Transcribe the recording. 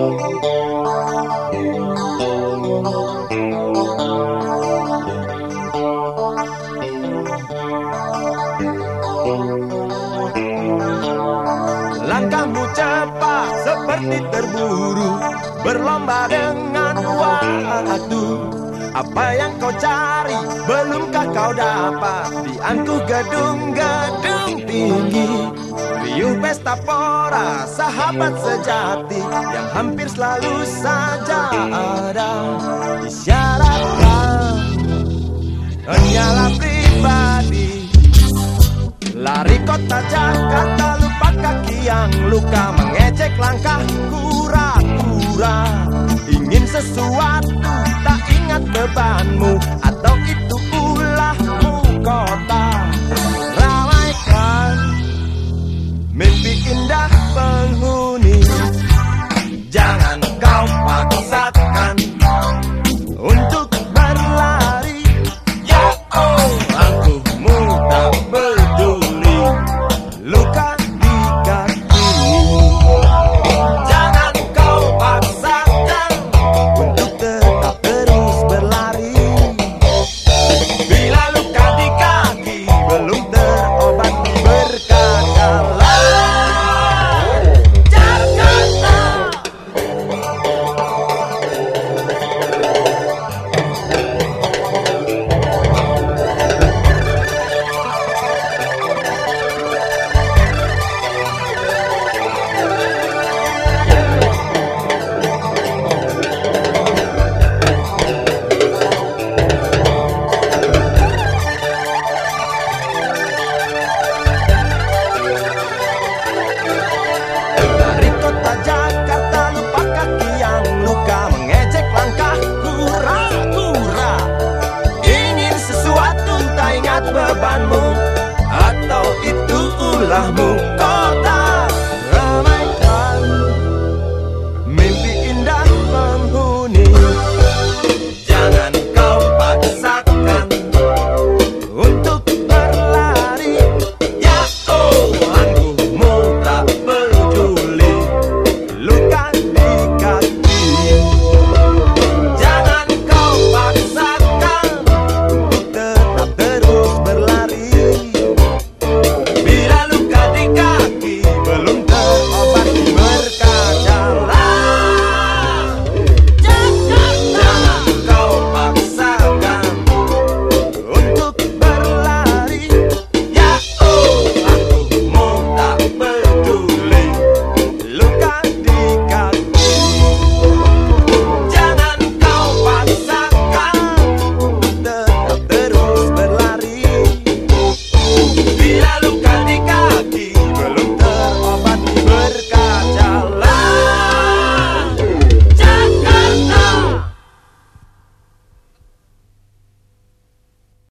Langkahmu cepat seperti terburu Berlomba dengan waktu. Apa yang kau cari belumkah kau dapat? Di angkuh gedung-gedung Riuh pesta pora sahabat sejati Yang hampir selalu saja ada. Isyaratkan Hanyalah pribadi. Lari kota Jakarta lupa kaki yang luka Mengecek langkah Belum terobat itu ulahmu. Kau